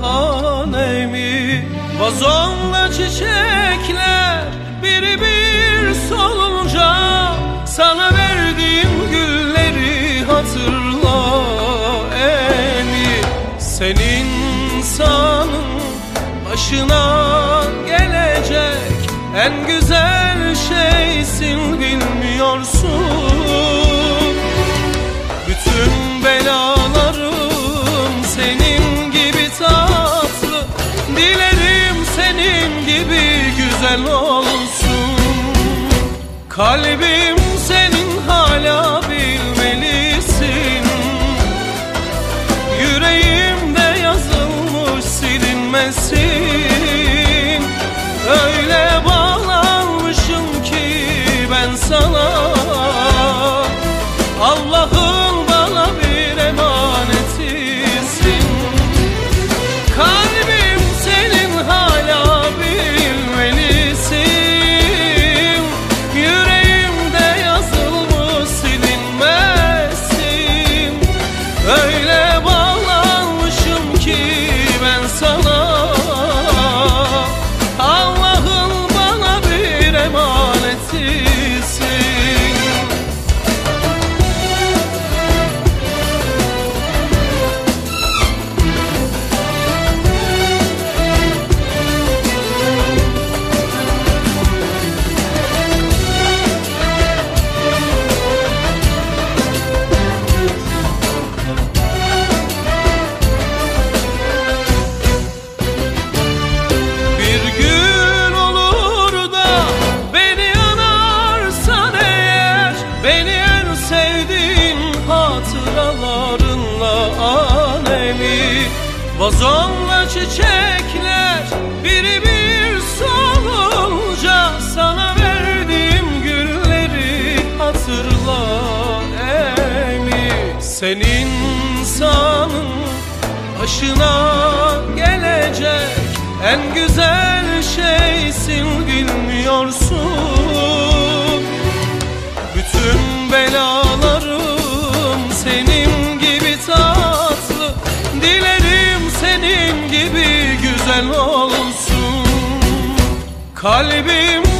hanemi Vazonla çiçekler biri bir solunca. Sana verdiğim gülleri hatırla emi Senin insanın başına gelecek En güzel şeysin bilmiyorsun. Bütün güzel olsun. Kalbim hatıralarınla anemi Vazonla çiçekler biri bir solunca Sana verdiğim gülleri hatırla emi. Senin insanın başına gelecek en güzel şeysin bilmiyorsun olsun. Kalbim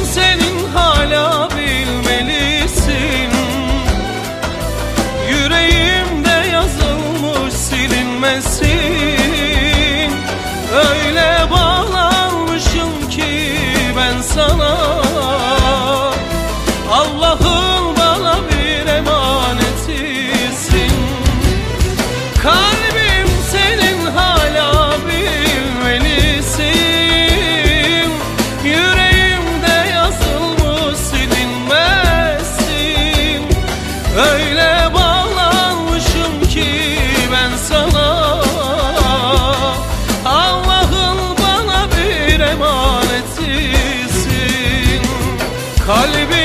Öyle bağlanmışım ki ben sana. Allah'ın bana bir emanetisin Kalbim